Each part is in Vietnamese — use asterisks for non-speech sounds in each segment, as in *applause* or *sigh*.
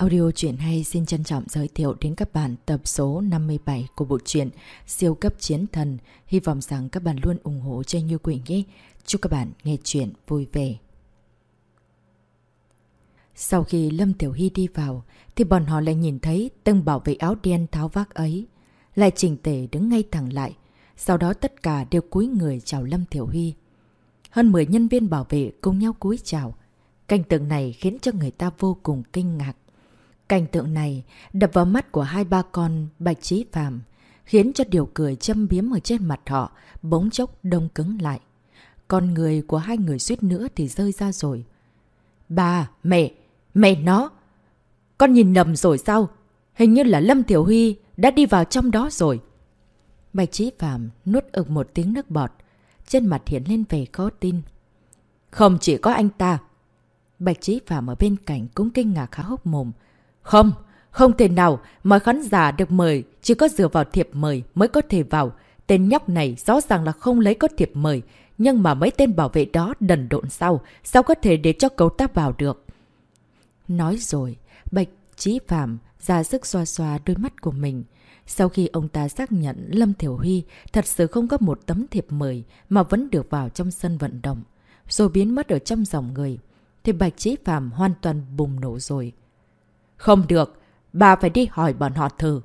Audio truyện hay xin trân trọng giới thiệu đến các bạn tập số 57 của bộ truyện Siêu cấp chiến thần. Hy vọng rằng các bạn luôn ủng hộ cho Như Quỳnh nhé. Chúc các bạn nghe truyện vui vẻ. Sau khi Lâm Tiểu Hy đi vào, thì bọn họ lại nhìn thấy tân bảo vệ áo đen tháo vác ấy. Lại chỉnh tề đứng ngay thẳng lại. Sau đó tất cả đều cúi người chào Lâm Tiểu Hy. Hơn 10 nhân viên bảo vệ cùng nhau cúi chào. Cảnh tượng này khiến cho người ta vô cùng kinh ngạc. Cảnh tượng này đập vào mắt của hai ba con Bạch Trí phàm khiến cho điều cười châm biếm ở trên mặt họ bỗng chốc đông cứng lại. Con người của hai người suýt nữa thì rơi ra rồi. Bà, mẹ, mẹ nó! Con nhìn lầm rồi sao? Hình như là Lâm Tiểu Huy đã đi vào trong đó rồi. Bạch Trí Phạm nuốt ực một tiếng nước bọt, trên mặt hiện lên vẻ khó tin. Không chỉ có anh ta. Bạch Trí Phạm ở bên cạnh cũng kinh ngạc khá hốc mồm. Không, không thể nào mọi khán giả được mời, chỉ có dựa vào thiệp mời mới có thể vào. Tên nhóc này rõ ràng là không lấy có thiệp mời, nhưng mà mấy tên bảo vệ đó đần độn sau, sao có thể để cho cậu ta vào được. Nói rồi, Bạch Trí Phạm ra sức xoa xoa đôi mắt của mình. Sau khi ông ta xác nhận Lâm Thiểu Huy thật sự không có một tấm thiệp mời mà vẫn được vào trong sân vận động, rồi biến mất ở trong dòng người, thì Bạch Trí Phạm hoàn toàn bùng nổ rồi. Không được, bà phải đi hỏi bọn họ thử.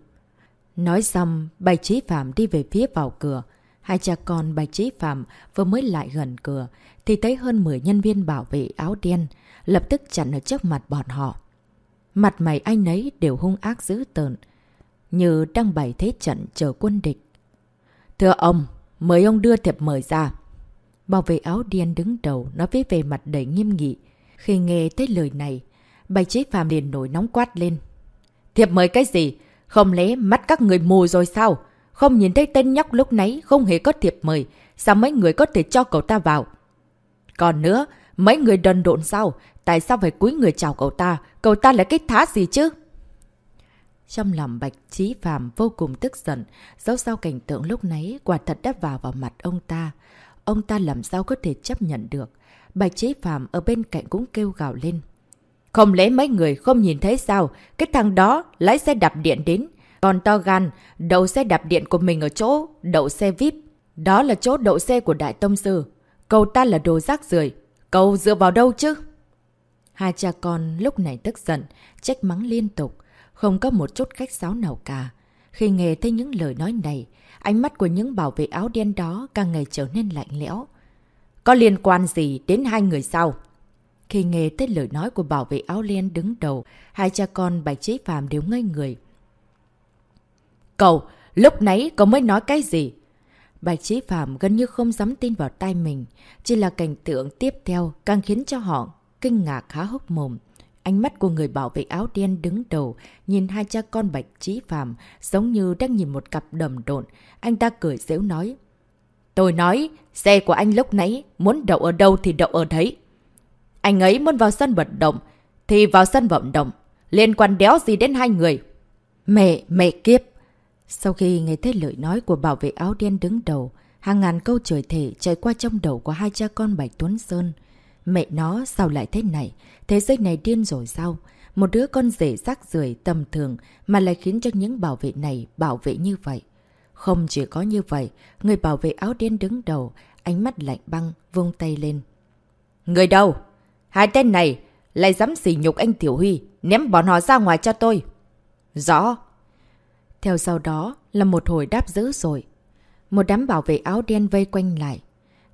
Nói xong, Bạch Trí Phạm đi về phía vào cửa. Hai cha con Bạch Trí Phạm vừa mới lại gần cửa, thì thấy hơn 10 nhân viên bảo vệ áo đen, lập tức chặn ở trước mặt bọn họ. Mặt mày anh ấy đều hung ác dữ tợn, như đang bày thế trận chờ quân địch. Thưa ông, mời ông đưa thiệp mời ra. Bảo vệ áo đen đứng đầu nói với về mặt đầy nghiêm nghị. Khi nghe tới lời này, Bạch Trí Phạm liền nổi nóng quát lên. Thiệp mời cái gì? Không lẽ mắt các người mù rồi sao? Không nhìn thấy tên nhóc lúc nấy không hề có thiệp mời. Sao mấy người có thể cho cậu ta vào? Còn nữa, mấy người đần độn sao? Tại sao phải cúi người chào cậu ta? Cậu ta là cái thá gì chứ? Trong lòng Bạch Trí Phạm vô cùng tức giận, dẫu sao cảnh tượng lúc nấy quả thật đã vào vào mặt ông ta. Ông ta làm sao có thể chấp nhận được. Bạch Trí Phạm ở bên cạnh cũng kêu gào lên. Không lẽ mấy người không nhìn thấy sao? Cái thằng đó lái xe đạp điện đến. Còn to gan, đậu xe đạp điện của mình ở chỗ đậu xe VIP. Đó là chỗ đậu xe của Đại Tông Sư. Cậu ta là đồ rác rưởi Cậu dựa vào đâu chứ? Hai cha con lúc này tức giận, trách mắng liên tục. Không có một chút khách sáo nào cả. Khi nghe thấy những lời nói này, ánh mắt của những bảo vệ áo đen đó càng ngày trở nên lạnh lẽo. Có liên quan gì đến hai người sao? Khi nghe tới lời nói của bảo vệ áo len đứng đầu, hai cha con Bạch Trí Phạm đều ngây người. Cậu, lúc nãy cậu mới nói cái gì? Bạch Trí Phạm gần như không dám tin vào tay mình. Chỉ là cảnh tượng tiếp theo càng khiến cho họ kinh ngạc há hốc mồm. Ánh mắt của người bảo vệ áo đen đứng đầu, nhìn hai cha con Bạch Trí Phạm giống như đang nhìn một cặp đầm độn. Anh ta cười dễu nói. Tôi nói, xe của anh lúc nãy muốn đậu ở đâu thì đậu ở đấy. Anh ấy muốn vào sân vận động, thì vào sân vận động. Liên quan đéo gì đến hai người. Mẹ, mẹ kiếp. Sau khi nghe thấy lời nói của bảo vệ áo đen đứng đầu, hàng ngàn câu trời thể chạy qua trong đầu của hai cha con Bạch Tuấn Sơn. Mẹ nó sao lại thế này? Thế giới này điên rồi sao? Một đứa con rể rác rưởi tầm thường mà lại khiến cho những bảo vệ này bảo vệ như vậy. Không chỉ có như vậy, người bảo vệ áo đen đứng đầu, ánh mắt lạnh băng, vung tay lên. Người đâu? Hai tên này lại dám xỉ nhục anh Tiểu Huy, ném bọn họ ra ngoài cho tôi. Rõ. Theo sau đó là một hồi đáp dữ rồi. Một đám bảo vệ áo đen vây quanh lại.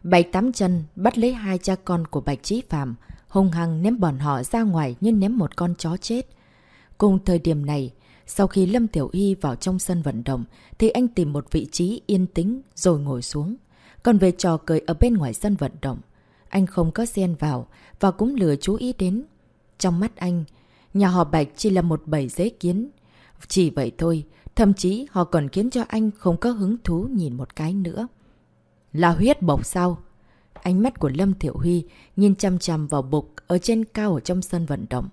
Bảy tám chân bắt lấy hai cha con của Bạch Trí Phạm, hung hăng ném bọn họ ra ngoài như ném một con chó chết. Cùng thời điểm này, sau khi Lâm Tiểu Y vào trong sân vận động, thì anh tìm một vị trí yên tĩnh rồi ngồi xuống. Còn về trò cười ở bên ngoài sân vận động, anh không có xen vào và cũng lừa chú ý đến. Trong mắt anh, nhà họ Bạch chỉ là một bầy dế kiến. Chỉ vậy thôi, thậm chí họ còn khiến cho anh không có hứng thú nhìn một cái nữa. Là huyết bộc sao? Ánh mắt của Lâm Thiệu Huy nhìn chăm chăm vào bục ở trên cao ở trong sân vận động.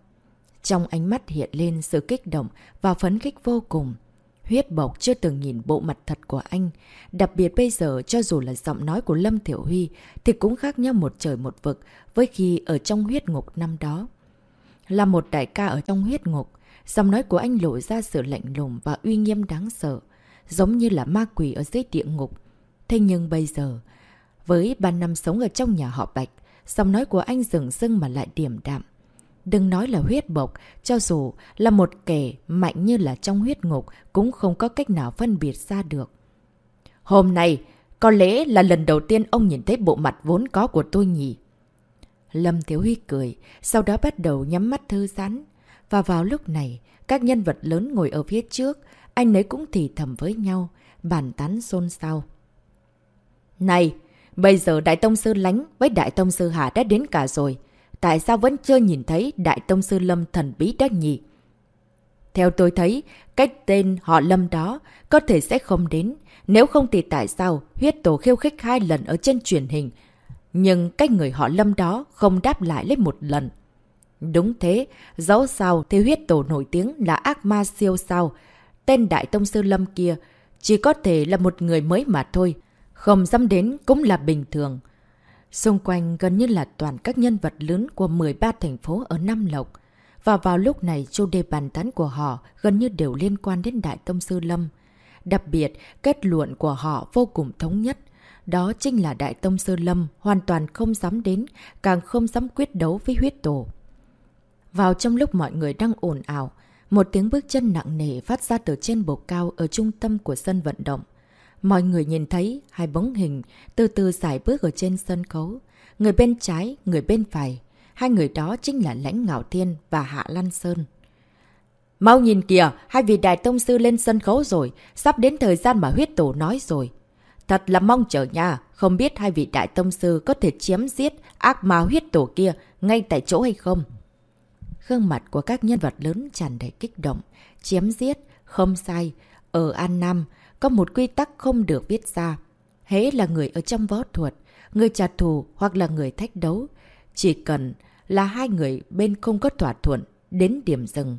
Trong ánh mắt hiện lên sự kích động và phấn khích vô cùng. Huyết bộc chưa từng nhìn bộ mặt thật của anh. Đặc biệt bây giờ cho dù là giọng nói của Lâm Thiểu Huy thì cũng khác nhau một trời một vực với khi ở trong huyết ngục năm đó. Là một đại ca ở trong huyết ngục, Giọng nói của anh lộ ra sự lạnh lùng và uy nghiêm đáng sợ, giống như là ma quỷ ở dưới địa ngục. Thế nhưng bây giờ, với ba năm sống ở trong nhà họ Bạch, giọng nói của anh dừng dưng mà lại điểm đạm. Đừng nói là huyết bộc, cho dù là một kẻ mạnh như là trong huyết ngục cũng không có cách nào phân biệt ra được. Hôm nay, có lẽ là lần đầu tiên ông nhìn thấy bộ mặt vốn có của tôi nhỉ. Lâm Thiếu Huy cười, sau đó bắt đầu nhắm mắt thư giãn. Và vào lúc này, các nhân vật lớn ngồi ở phía trước, anh ấy cũng thì thầm với nhau, bàn tán xôn xao. Này, bây giờ Đại Tông Sư Lánh với Đại Tông Sư Hà đã đến cả rồi. Tại sao vẫn chưa nhìn thấy Đại Tông Sư Lâm thần bí đó nhỉ? Theo tôi thấy, cách tên họ Lâm đó có thể sẽ không đến. Nếu không thì tại sao huyết tổ khiêu khích hai lần ở trên truyền hình nhưng cái người họ lâm đó không đáp lại lấy một lần. Đúng thế, dẫu sao thì huyết tổ nổi tiếng là ác ma siêu sao. Tên Đại Tông Sư Lâm kia chỉ có thể là một người mới mà thôi. Không dám đến cũng là bình thường. Xung quanh gần như là toàn các nhân vật lớn của 13 thành phố ở Nam Lộc. Và vào lúc này chủ đề bàn tán của họ gần như đều liên quan đến Đại Tông Sư Lâm. Đặc biệt, kết luận của họ vô cùng thống nhất. Đó chính là Đại Tông Sư Lâm hoàn toàn không dám đến, càng không dám quyết đấu với huyết tổ. Vào trong lúc mọi người đang ồn ào, một tiếng bước chân nặng nề phát ra từ trên bầu cao ở trung tâm của sân vận động. Mọi người nhìn thấy hai bóng hình từ từ giải bước ở trên sân khấu. Người bên trái, người bên phải. Hai người đó chính là Lãnh Ngạo Thiên và Hạ Lan Sơn. Mau nhìn kìa, hai vị đại tông sư lên sân khấu rồi, sắp đến thời gian mà huyết tổ nói rồi. Thật là mong chờ nha, không biết hai vị đại tông sư có thể chiếm giết ác ma huyết tổ kia ngay tại chỗ hay không? Gương mặt của các nhân vật lớn tràn đầy kích động, chiếm giết, không sai. Ở An Nam, có một quy tắc không được viết ra. Hễ là người ở trong võ thuật, người trả thù hoặc là người thách đấu. Chỉ cần là hai người bên không có thỏa thuận đến điểm dừng.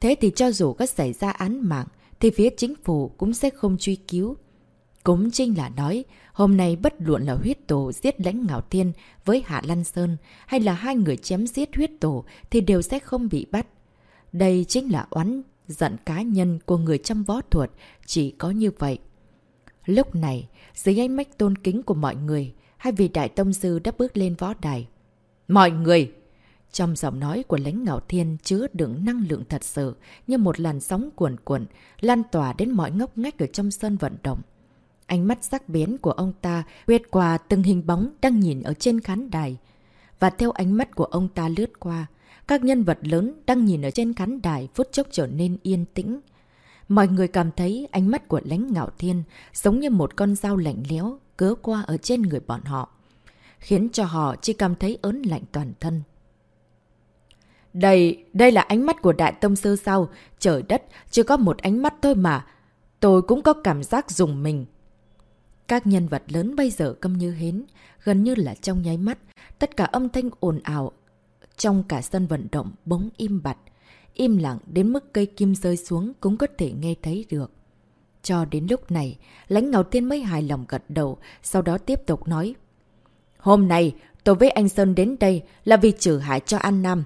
Thế thì cho dù có xảy ra án mạng, thì phía chính phủ cũng sẽ không truy cứu. Cũng chính là nói, hôm nay bất luận là huyết tổ giết lãnh ngạo thiên với Hạ Lan Sơn hay là hai người chém giết huyết tổ thì đều sẽ không bị bắt. Đây chính là oán giận cá nhân của người trong võ thuật, chỉ có như vậy. Lúc này, dưới ánh mắt tôn kính của mọi người, hai vị đại tông sư đã bước lên võ đài. Mọi người! Trong giọng nói của lãnh ngạo thiên chứa đựng năng lượng thật sự như một làn sóng cuồn cuộn, lan tỏa đến mọi ngóc ngách ở trong sân vận động. Ánh mắt sắc bén của ông ta quét qua từng hình bóng đang nhìn ở trên khán đài. Và theo ánh mắt của ông ta lướt qua, các nhân vật lớn đang nhìn ở trên khán đài phút chốc trở nên yên tĩnh. Mọi người cảm thấy ánh mắt của lãnh ngạo thiên giống như một con dao lạnh léo cớ qua ở trên người bọn họ, khiến cho họ chỉ cảm thấy ớn lạnh toàn thân. Đây, đây là ánh mắt của Đại Tông Sư sao? Trời đất, chỉ có một ánh mắt thôi mà. Tôi cũng có cảm giác dùng mình. Các nhân vật lớn bây giờ câm như hến, gần như là trong nháy mắt, tất cả âm thanh ồn ào trong cả sân vận động bỗng im bặt. Im lặng đến mức cây kim rơi xuống cũng có thể nghe thấy được. Cho đến lúc này, lãnh ngạo thiên mới hài lòng gật đầu, sau đó tiếp tục nói. Hôm nay, tôi với anh Sơn đến đây là vì trừ hại cho An Nam.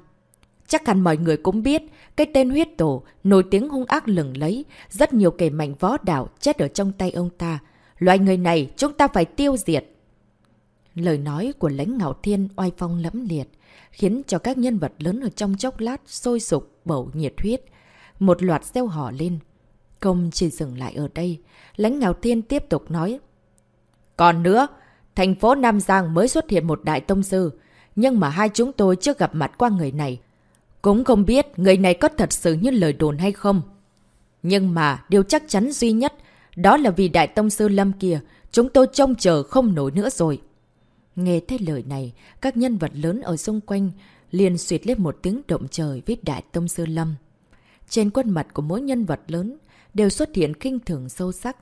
Chắc hẳn mọi người cũng biết, cái tên huyết tổ, nổi tiếng hung ác lừng lấy, rất nhiều kẻ mạnh võ đảo chết ở trong tay ông ta. Loại người này chúng ta phải tiêu diệt. Lời nói của lãnh ngạo thiên oai phong lẫm liệt, khiến cho các nhân vật lớn ở trong chốc lát sôi sục bầu nhiệt huyết. Một loạt gieo hò lên. Công chỉ dừng lại ở đây. Lãnh ngạo thiên tiếp tục nói. Còn nữa, thành phố Nam Giang mới xuất hiện một đại tông sư. Nhưng mà hai chúng tôi chưa gặp mặt qua người này. Cũng không biết người này có thật sự như lời đồn hay không. Nhưng mà điều chắc chắn duy nhất đó là vì Đại Tông Sư Lâm kia, chúng tôi trông chờ không nổi nữa rồi. Nghe thấy lời này, các nhân vật lớn ở xung quanh liền suyệt lên một tiếng động trời với Đại Tông Sư Lâm. Trên khuôn mặt của mỗi nhân vật lớn đều xuất hiện kinh thường sâu sắc.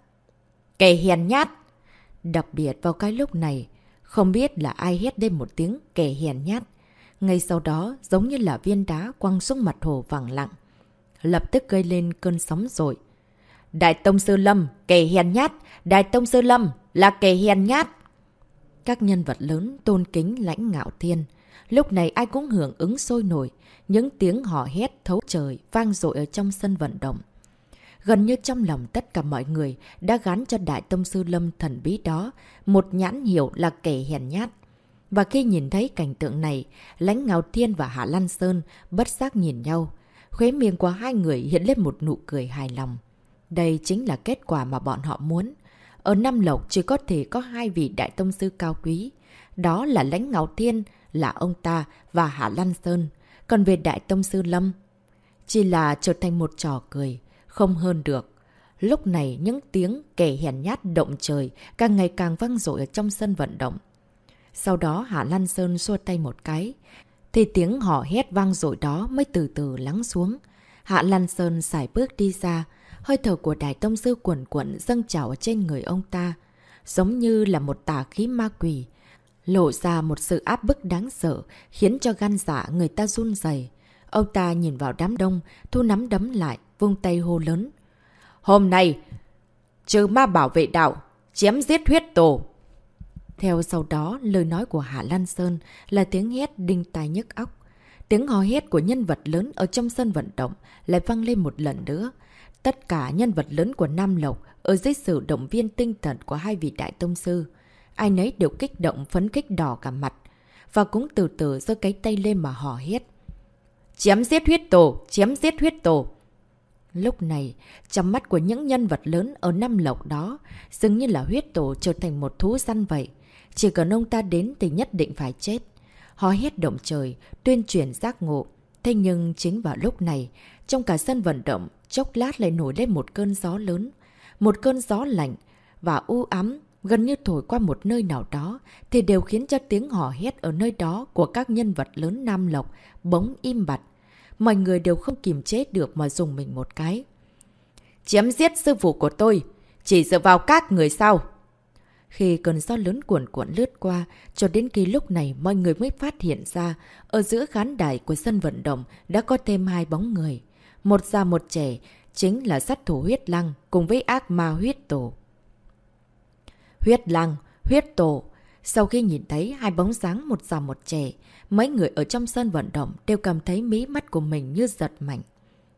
Kẻ hiền nhát! Đặc biệt vào cái lúc này, không biết là ai hét lên một tiếng kẻ hiền nhát. Ngay sau đó, giống như là viên đá quăng xuống mặt hồ vàng lặng. Lập tức gây lên cơn sóng rội. Đại Tông Sư Lâm, kẻ hiền nhát. Đại Tông Sư Lâm là kẻ hiền nhát. Các nhân vật lớn tôn kính lãnh ngạo thiên. Lúc này ai cũng hưởng ứng sôi nổi. Những tiếng họ hét thấu trời vang dội ở trong sân vận động. Gần như trong lòng tất cả mọi người đã gắn cho Đại Tông Sư Lâm thần bí đó một nhãn hiệu là kẻ hèn nhát. Và khi nhìn thấy cảnh tượng này, lãnh ngạo Thiên và Hạ Lan Sơn bất giác nhìn nhau. Khuế miệng của hai người hiện lên một nụ cười hài lòng. Đây chính là kết quả mà bọn họ muốn. Ở Nam Lộc chỉ có thể có hai vị Đại Tông Sư cao quý. Đó là lãnh Ngạo Thiên, là ông ta và Hạ Lan Sơn. Còn về Đại Tông Sư Lâm, chỉ là trở thành một trò cười, không hơn được. Lúc này những tiếng kẻ hèn nhát động trời càng ngày càng vang dội ở trong sân vận động. Sau đó Hạ Lan Sơn xua tay một cái, thì tiếng họ hét vang dội đó mới từ từ lắng xuống. Hạ Lan Sơn xài bước đi ra, hơi thở của Đại Tông Sư cuộn cuộn dâng trào trên người ông ta, giống như là một tà khí ma quỷ, lộ ra một sự áp bức đáng sợ, khiến cho gan dạ người ta run dày. Ông ta nhìn vào đám đông, thu nắm đấm lại, vung tay hô lớn. Hôm nay, trừ ma bảo vệ đạo, chém giết huyết tổ. Theo sau đó, lời nói của Hạ Lan Sơn là tiếng hét đinh tai nhức óc. Tiếng hò hét của nhân vật lớn ở trong sân vận động lại vang lên một lần nữa. Tất cả nhân vật lớn của Nam Lộc ở dưới sự động viên tinh thần của hai vị đại tông sư ai nấy đều kích động phấn kích đỏ cả mặt, và cũng từ từ giơ cái tay lên mà hò hét. Chém giết huyết tổ, chém giết huyết tổ. Lúc này, trong mắt của những nhân vật lớn ở Nam Lộc đó, dường như là huyết tổ trở thành một thú săn vậy. Chỉ cần ông ta đến thì nhất định phải chết. Hò hét động trời, tuyên truyền giác ngộ. Thế nhưng chính vào lúc này, trong cả sân vận động, chốc lát lại nổi lên một cơn gió lớn. Một cơn gió lạnh và u ám gần như thổi qua một nơi nào đó, thì đều khiến cho tiếng hò hét ở nơi đó của các nhân vật lớn Nam Lộc bỗng im bặt. Mọi người đều không kiềm chế được mà dùng mình một cái. Chém giết sư phụ của tôi, chỉ dựa vào các người sao? Khi cơn gió lớn cuộn cuộn lướt qua, cho đến khi lúc này mọi người mới phát hiện ra, ở giữa khán đài của sân vận động đã có thêm hai bóng người. Một già một trẻ, chính là sát thủ huyết lăng cùng với ác ma huyết tổ. Huyết lăng, huyết tổ. Sau khi nhìn thấy hai bóng dáng một già một trẻ, mấy người ở trong sân vận động đều cảm thấy mí mắt của mình như giật mạnh.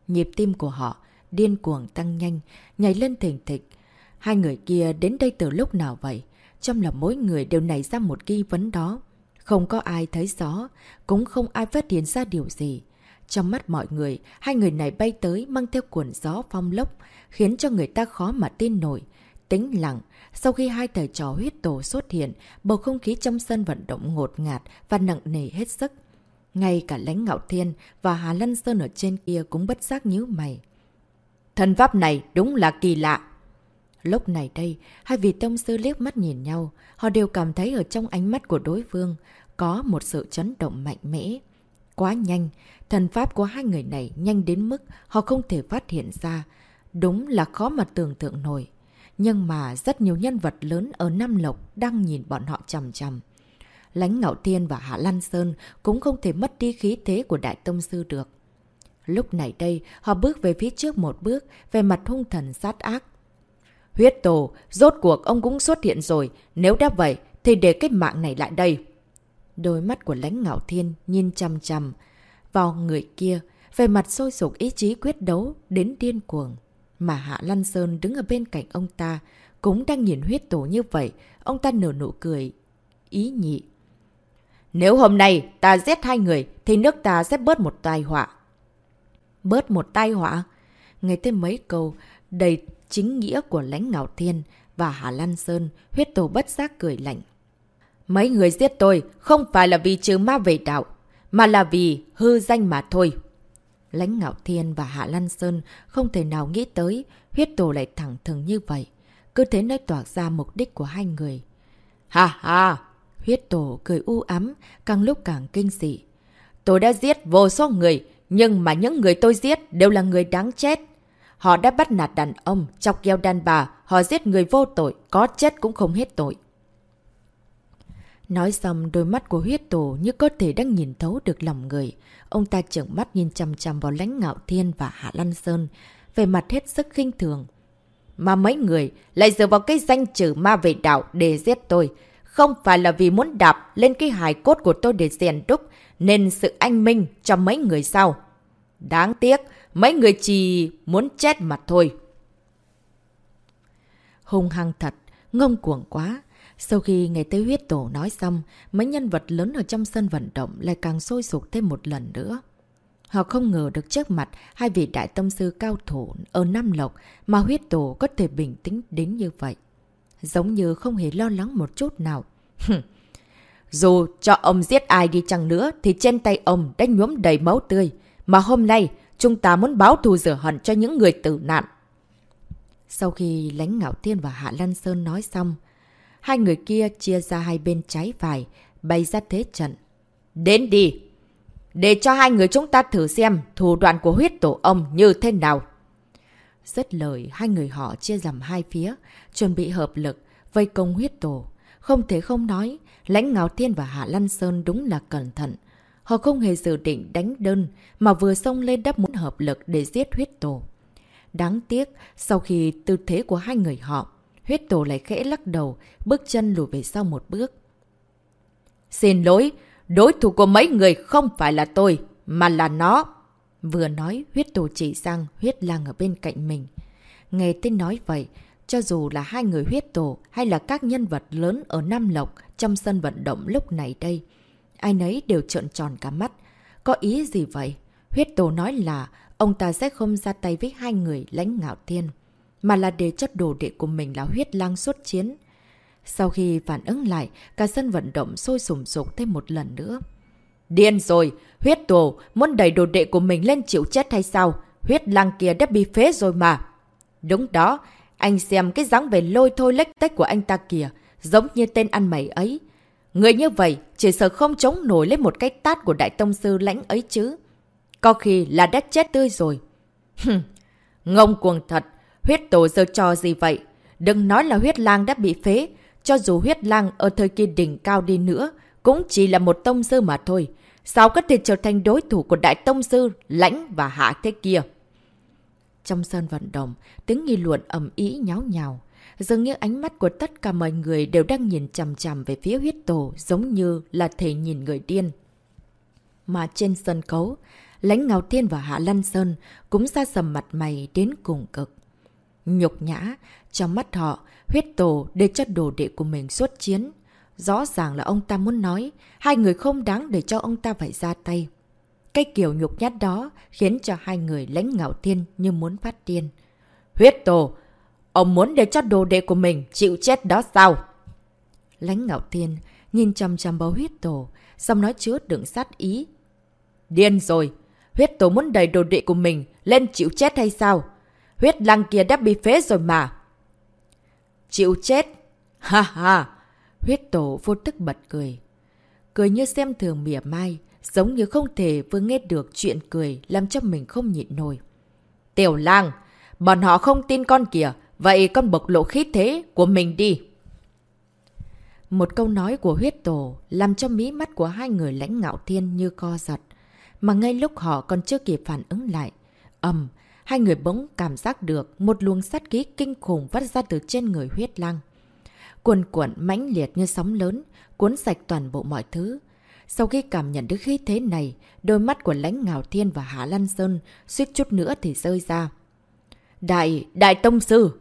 Nhịp tim của họ điên cuồng tăng nhanh, nhảy lên thình thịch. Hai người kia đến đây từ lúc nào vậy? Trong lòng mỗi người đều nảy ra một nghi vấn đó. Không có ai thấy rõ, cũng không ai phát hiện ra điều gì. Trong mắt mọi người, hai người này bay tới mang theo cuộn gió phong lốc, khiến cho người ta khó mà tin nổi. Tính lặng, sau khi hai thầy trò huyết tổ xuất hiện, bầu không khí trong sân vận động ngột ngạt và nặng nề hết sức. Ngay cả lãnh ngạo thiên và Hà Lân Sơn ở trên kia cũng bất giác nhíu mày. Thần pháp này đúng là kỳ lạ. Lúc này đây, hai vị tông sư liếc mắt nhìn nhau, họ đều cảm thấy ở trong ánh mắt của đối phương có một sự chấn động mạnh mẽ. Quá nhanh, thần pháp của hai người này nhanh đến mức họ không thể phát hiện ra. Đúng là khó mà tưởng tượng nổi. Nhưng mà rất nhiều nhân vật lớn ở Nam Lộc đang nhìn bọn họ chầm chầm. Lánh Ngạo Thiên và Hạ Lan Sơn cũng không thể mất đi khí thế của Đại Tông Sư được. Lúc này đây, họ bước về phía trước một bước, về mặt hung thần sát ác. Huyết tổ, rốt cuộc ông cũng xuất hiện rồi, nếu đã vậy thì để cái mạng này lại đây. Đôi mắt của lãnh ngạo thiên nhìn chằm chằm vào người kia, về mặt sôi sục ý chí quyết đấu đến điên cuồng. Mà Hạ Lan Sơn đứng ở bên cạnh ông ta, cũng đang nhìn huyết tổ như vậy, ông ta nở nụ cười, ý nhị. Nếu hôm nay ta giết hai người, thì nước ta sẽ bớt một tai họa. Bớt một tai họa? Nghe thêm mấy câu, đầy chính nghĩa của lãnh ngạo thiên và Hà Lan Sơn, huyết tổ bất giác cười lạnh. Mấy người giết tôi không phải là vì trừ ma về đạo, mà là vì hư danh mà thôi. Lãnh Ngạo Thiên và Hạ Lan Sơn không thể nào nghĩ tới huyết tổ lại thẳng thừng như vậy. Cứ thế nơi tỏa ra mục đích của hai người. Ha ha! Huyết tổ cười u ám, càng lúc càng kinh dị. Tôi đã giết vô số người, nhưng mà những người tôi giết đều là người đáng chết. Họ đã bắt nạt đàn ông, chọc gheo đàn bà, họ giết người vô tội, có chết cũng không hết tội. Nói xong đôi mắt của huyết tổ như có thể đang nhìn thấu được lòng người. Ông ta trợn mắt nhìn chằm chằm vào lãnh ngạo thiên và hạ lăn sơn, về mặt hết sức khinh thường. Mà mấy người lại dựa vào cái danh trừ ma về đạo để giết tôi. không phải là vì muốn đạp lên cái hài cốt của tôi để rèn đúc, nên sự anh minh cho mấy người sau. Đáng tiếc, mấy người chỉ muốn chết mặt thôi. Hùng hăng thật, ngông cuồng quá. Sau khi nghe tới huyết tổ nói xong, mấy nhân vật lớn ở trong sân vận động lại càng sôi sục thêm một lần nữa. Họ không ngờ được trước mặt hai vị đại tâm sư cao thủ ở Nam Lộc mà huyết tổ có thể bình tĩnh đến như vậy. Giống như không hề lo lắng một chút nào. Dù cho ông giết ai đi chăng nữa thì trên tay ông đã nhuốm đầy máu tươi. Mà hôm nay chúng ta muốn báo thù rửa hận cho những người tử nạn. Sau khi lãnh ngạo tiên và Hạ Lan Sơn nói xong, hai người kia chia ra hai bên trái phải, bay ra thế trận. Đến đi! Để cho hai người chúng ta thử xem thủ đoạn của huyết tổ ông như thế nào. Rất lời, hai người họ chia làm hai phía, chuẩn bị hợp lực, vây công huyết tổ. Không thể không nói, lãnh ngạo thiên và Hạ lăn Sơn đúng là cẩn thận. Họ không hề dự định đánh đơn, mà vừa xông lên đắp muốn hợp lực để giết huyết tổ. Đáng tiếc, sau khi tư thế của hai người họ, huyết tổ lại khẽ lắc đầu, bước chân lùi về sau một bước. Xin lỗi, đối thủ của mấy người không phải là tôi, mà là nó. Vừa nói, huyết tổ chỉ sang huyết lang ở bên cạnh mình. Nghe tên nói vậy, cho dù là hai người huyết tổ hay là các nhân vật lớn ở Nam Lộc trong sân vận động lúc này đây, ai nấy đều trợn tròn cả mắt. Có ý gì vậy? Huyết tổ nói là ông ta sẽ không ra tay với hai người lãnh ngạo thiên, mà là để cho đồ đệ của mình là huyết lang xuất chiến. Sau khi phản ứng lại, cả sân vận động sôi sùng sục thêm một lần nữa. Điên rồi! Huyết tổ muốn đẩy đồ đệ của mình lên chịu chết hay sao? Huyết lang kia đã bị phế rồi mà. Đúng đó, anh xem cái dáng về lôi thôi lách tách của anh ta kìa, giống như tên ăn mày ấy. Người như vậy chỉ sợ không chống nổi lên một cái tát của đại tông sư lãnh ấy chứ. Có khi là đã chết tươi rồi. Ngông cuồng thật, huyết tổ giờ trò gì vậy? Đừng nói là huyết lang đã bị phế, cho dù huyết lang ở thời kỳ đỉnh cao đi nữa, cũng chỉ là một tông sư mà thôi. Sao có thể trở thành đối thủ của đại tông sư, lãnh và hạ thế kia? Trong sân vận động, tiếng nghi luận ẩm ý nháo nhào. Dường như ánh mắt của tất cả mọi người đều đang nhìn chằm chằm về phía huyết tổ giống như là thể nhìn người điên. Mà trên sân khấu, lãnh Ngào Thiên và Hạ Lăn Sơn cũng ra sầm mặt mày đến cùng cực. Nhục nhã, trong mắt họ, huyết tổ để cho đồ đệ của mình xuất chiến. Rõ ràng là ông ta muốn nói, hai người không đáng để cho ông ta phải ra tay. Cái kiểu nhục nhát đó khiến cho hai người lãnh ngạo thiên như muốn phát điên. Huyết tổ, ông muốn để cho đồ đệ của mình chịu chết đó sao? Lãnh ngạo thiên nhìn chăm chăm vào huyết tổ, xong nói chứa đựng sát ý. Điên rồi, huyết tổ muốn đẩy đồ đệ của mình lên chịu chết hay sao? Huyết lăng kia đã bị phế rồi mà. Chịu chết? *laughs* Ha ha! Huyết tổ vô tức bật cười. Cười như xem thường mỉa mai, giống như không thể vừa nghe được chuyện cười làm cho mình không nhịn nổi. Tiểu lang, bọn họ không tin con kìa, vậy con bộc lộ khí thế của mình đi. Một câu nói của huyết tổ làm cho mí mắt của hai người lãnh ngạo thiên như co giật. Mà ngay lúc họ còn chưa kịp phản ứng lại, ầm, hai người bỗng cảm giác được một luồng sát khí kinh khủng vắt ra từ trên người huyết lang. Cuồn cuộn mãnh liệt như sóng lớn, cuốn sạch toàn bộ mọi thứ. Sau khi cảm nhận được khí thế này, đôi mắt của lãnh ngào thiên và Hạ Lan Sơn suýt chút nữa thì rơi ra. Đại, đại tông sư!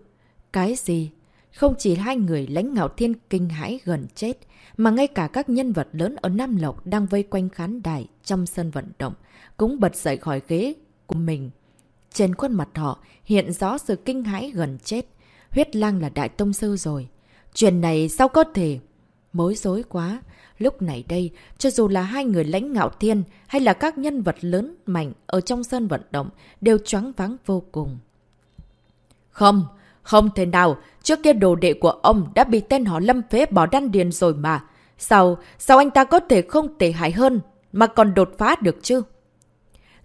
Cái gì? Không chỉ hai người lãnh ngạo thiên kinh hãi gần chết, mà ngay cả các nhân vật lớn ở Nam Lộc đang vây quanh khán đài trong sân vận động cũng bật dậy khỏi ghế của mình. Trên khuôn mặt họ hiện rõ sự kinh hãi gần chết. Huyết lang là đại tông sư rồi. Chuyện này sao có thể? Mối rối quá. Lúc này đây, cho dù là hai người lãnh ngạo thiên hay là các nhân vật lớn mạnh ở trong sân vận động đều choáng váng vô cùng. Không, không thể nào, trước kia đồ đệ của ông đã bị tên họ lâm phế bỏ đan điền rồi mà. Sao, sao anh ta có thể không tệ hại hơn, mà còn đột phá được chứ?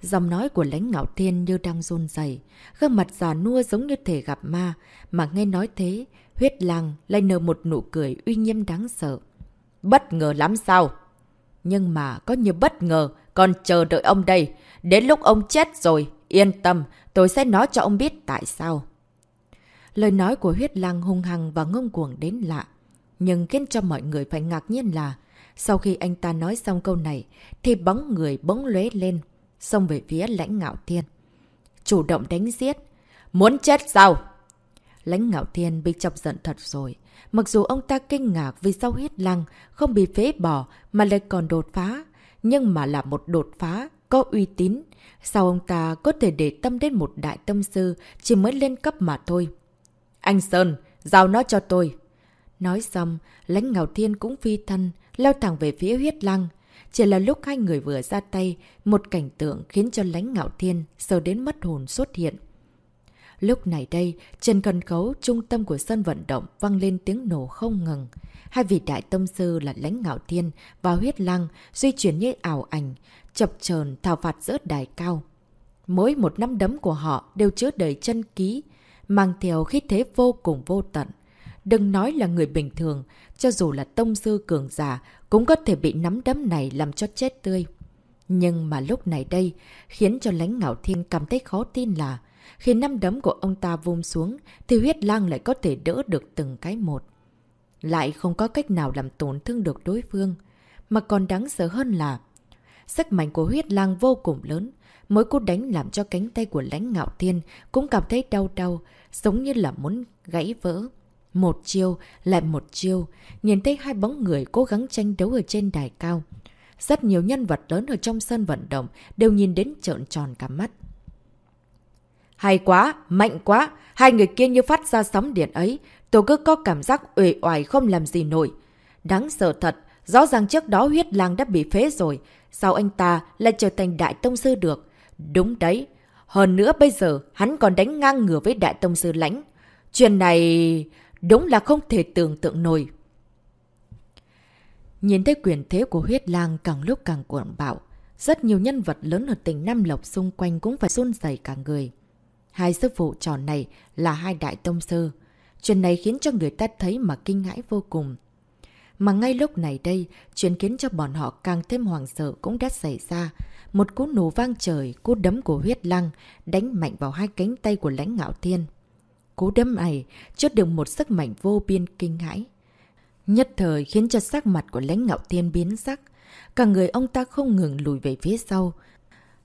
Giọng nói của lãnh ngạo thiên như đang run dày, gương mặt già nua giống như thể gặp ma, mà nghe nói thế, huyết lang lại nở một nụ cười uy nghiêm đáng sợ. Bất ngờ lắm sao? Nhưng mà có như bất ngờ, còn chờ đợi ông đây. Đến lúc ông chết rồi, yên tâm, tôi sẽ nói cho ông biết tại sao. Lời nói của huyết lang hung hăng và ngông cuồng đến lạ. Nhưng khiến cho mọi người phải ngạc nhiên là, sau khi anh ta nói xong câu này, thì bóng người bỗng lóe lên, xông về phía lãnh ngạo thiên. Chủ động đánh giết. Muốn chết sao? Lãnh ngạo thiên bị chọc giận thật rồi. Mặc dù ông ta kinh ngạc vì sao huyết lăng không bị phế bỏ mà lại còn đột phá. Nhưng mà là một đột phá, có uy tín. Sao ông ta có thể để tâm đến một đại tâm sư chỉ mới lên cấp mà thôi? Anh Sơn, giao nó cho tôi. Nói xong, lãnh ngạo thiên cũng phi thân, leo thẳng về phía huyết lăng. Chỉ là lúc hai người vừa ra tay, một cảnh tượng khiến cho lánh ngạo thiên sờ đến mất hồn xuất hiện. Lúc này đây, trên cần khấu trung tâm của sân vận động vang lên tiếng nổ không ngừng. Hai vị đại tâm sư là lãnh ngạo thiên và huyết lăng di chuyển như ảo ảnh, chập chờn thảo phạt giữa đài cao. Mỗi một năm đấm của họ đều chứa đầy chân ký, mang theo khí thế vô cùng vô tận. Đừng nói là người bình thường, cho dù là tông sư cường giả cũng có thể bị nắm đấm này làm cho chết tươi. Nhưng mà lúc này đây, khiến cho lãnh ngạo thiên cảm thấy khó tin là khi năm đấm của ông ta vung xuống thì huyết lang lại có thể đỡ được từng cái một. Lại không có cách nào làm tổn thương được đối phương. Mà còn đáng sợ hơn là sức mạnh của huyết lang vô cùng lớn. Mỗi cú đánh làm cho cánh tay của lãnh ngạo thiên cũng cảm thấy đau đau, giống như là muốn gãy vỡ. Một chiêu, lại một chiêu, nhìn thấy hai bóng người cố gắng tranh đấu ở trên đài cao. Rất nhiều nhân vật lớn ở trong sân vận động đều nhìn đến trợn tròn cả mắt. Hay quá, mạnh quá, hai người kia như phát ra sóng điện ấy, tôi cứ có cảm giác uể oải không làm gì nổi. Đáng sợ thật, rõ ràng trước đó huyết lang đã bị phế rồi, sao anh ta lại trở thành đại tông sư được? Đúng đấy, hơn nữa bây giờ hắn còn đánh ngang ngửa với đại tông sư lãnh. Chuyện này đúng là không thể tưởng tượng nổi. Nhìn thấy quyền thế của huyết lang càng lúc càng cuộn bạo, rất nhiều nhân vật lớn ở tỉnh Nam Lộc xung quanh cũng phải run dày cả người. Hai sư phụ trò này là hai đại tông sư. Chuyện này khiến cho người ta thấy mà kinh ngãi vô cùng. Mà ngay lúc này đây, chuyện khiến cho bọn họ càng thêm hoàng sợ cũng đã xảy ra. Một cú nổ vang trời, cú đấm của huyết lăng, đánh mạnh vào hai cánh tay của lãnh ngạo thiên. Cú đấm này chốt được một sức mạnh vô biên kinh hãi. Nhất thời khiến cho sắc mặt của lãnh ngạo thiên biến sắc. Cả người ông ta không ngừng lùi về phía sau.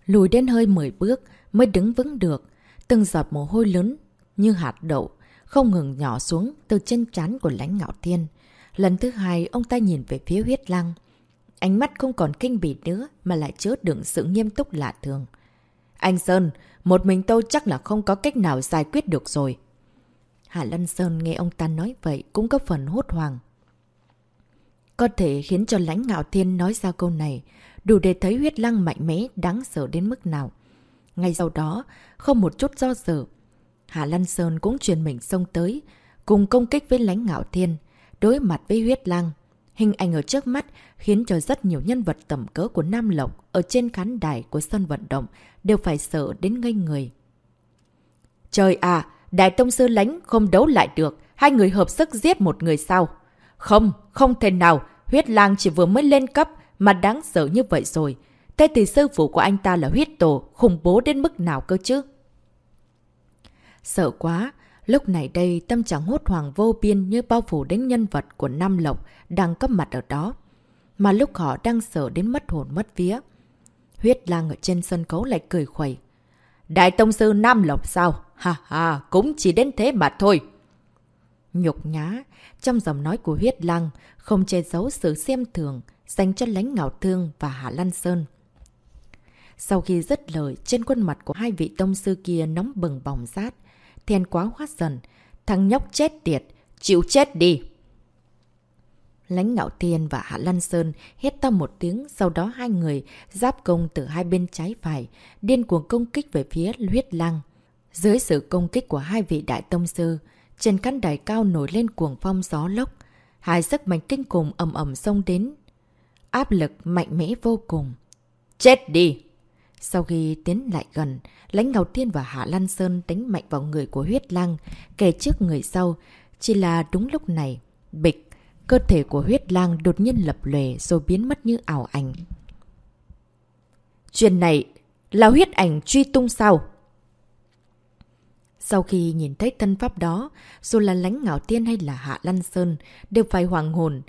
Lùi đến hơi 10 bước mới đứng vững được. Từng giọt mồ hôi lớn như hạt đậu, không ngừng nhỏ xuống từ chân chán của lãnh ngạo thiên. Lần thứ hai, ông ta nhìn về phía huyết lăng. Ánh mắt không còn kinh bỉ nữa mà lại chứa đựng sự nghiêm túc lạ thường. Anh Sơn, một mình tôi chắc là không có cách nào giải quyết được rồi. Hạ Lân Sơn nghe ông ta nói vậy cũng có phần hốt hoảng. Có thể khiến cho lãnh ngạo thiên nói ra câu này, đủ để thấy huyết lăng mạnh mẽ đáng sợ đến mức nào. Ngay sau đó, không một chút do dự, Hạ Lân Sơn cũng truyền mình xông tới, cùng công kích với lãnh ngạo thiên, đối mặt với huyết lăng. Hình ảnh ở trước mắt khiến cho rất nhiều nhân vật tầm cỡ của Nam Lộc ở trên khán đài của sân vận động đều phải sợ đến ngây người. Trời à, Đại Tông Sư Lánh không đấu lại được, hai người hợp sức giết một người sao? Không, không thể nào, huyết lang chỉ vừa mới lên cấp mà đáng sợ như vậy rồi. Thế thì sư phụ của anh ta là huyết tổ, khủng bố đến mức nào cơ chứ? Sợ quá, lúc này đây tâm trạng hốt hoàng vô biên như bao phủ đến nhân vật của Nam Lộc đang cấp mặt ở đó. Mà lúc họ đang sợ đến mất hồn mất vía. Huyết lang ở trên sân khấu lại cười khuẩy. Đại Tông Sư Nam Lộc sao? Ha ha, cũng chỉ đến thế mà thôi. Nhục nhá, trong giọng nói của huyết lăng, không che giấu sự xem thường, dành cho lánh ngạo thương và Hạ Lan Sơn. Sau khi dứt lời, trên khuôn mặt của hai vị tông sư kia nóng bừng bỏng rát, thèn quá hóa dần, thằng nhóc chết tiệt, chịu chết đi. Lánh Ngạo Thiên và Hạ Lan Sơn hét to một tiếng, sau đó hai người giáp công từ hai bên trái phải, điên cuồng công kích về phía huyết lăng. Dưới sự công kích của hai vị đại tông sư, trên căn đài cao nổi lên cuồng phong gió lốc, hai sức mạnh kinh cùng ầm ầm xông đến. Áp lực mạnh mẽ vô cùng. Chết đi! Sau khi tiến lại gần, lãnh Ngọc Thiên và Hạ Lan Sơn đánh mạnh vào người của huyết lang kẻ trước người sau. Chỉ là đúng lúc này, bịch, cơ thể của huyết lang đột nhiên lập lề rồi biến mất như ảo ảnh. Chuyện này là huyết ảnh truy tung sao? Sau khi nhìn thấy thân pháp đó, dù là lánh ngạo tiên hay là hạ lăn sơn, đều phải hoàng hồn.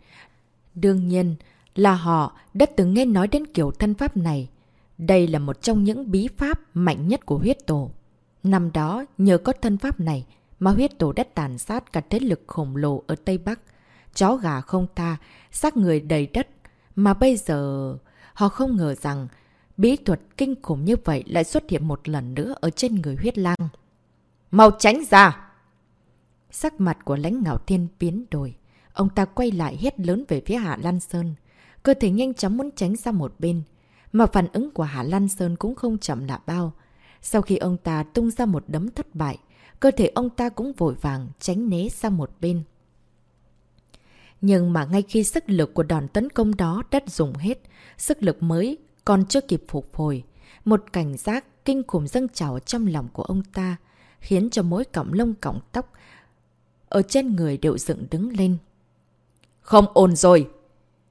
Đương nhiên là họ đã từng nghe nói đến kiểu thân pháp này. Đây là một trong những bí pháp mạnh nhất của huyết tổ. Năm đó, nhờ có thân pháp này mà huyết tổ đã tàn sát cả thế lực khổng lồ ở Tây Bắc. Chó gà không tha, xác người đầy đất. Mà bây giờ, họ không ngờ rằng bí thuật kinh khủng như vậy lại xuất hiện một lần nữa ở trên người huyết lang. Mau tránh ra! Sắc mặt của lãnh ngạo thiên biến đổi. Ông ta quay lại hét lớn về phía Hạ Lan Sơn. Cơ thể nhanh chóng muốn tránh ra một bên. Mà phản ứng của Hạ Lan Sơn cũng không chậm lạ bao. Sau khi ông ta tung ra một đấm thất bại, cơ thể ông ta cũng vội vàng tránh né sang một bên. Nhưng mà ngay khi sức lực của đòn tấn công đó đã dùng hết, sức lực mới còn chưa kịp phục hồi. Một cảnh giác kinh khủng dâng trào trong lòng của ông ta, khiến cho mỗi cọng lông cọng tóc ở trên người đều dựng đứng lên. Không ổn rồi!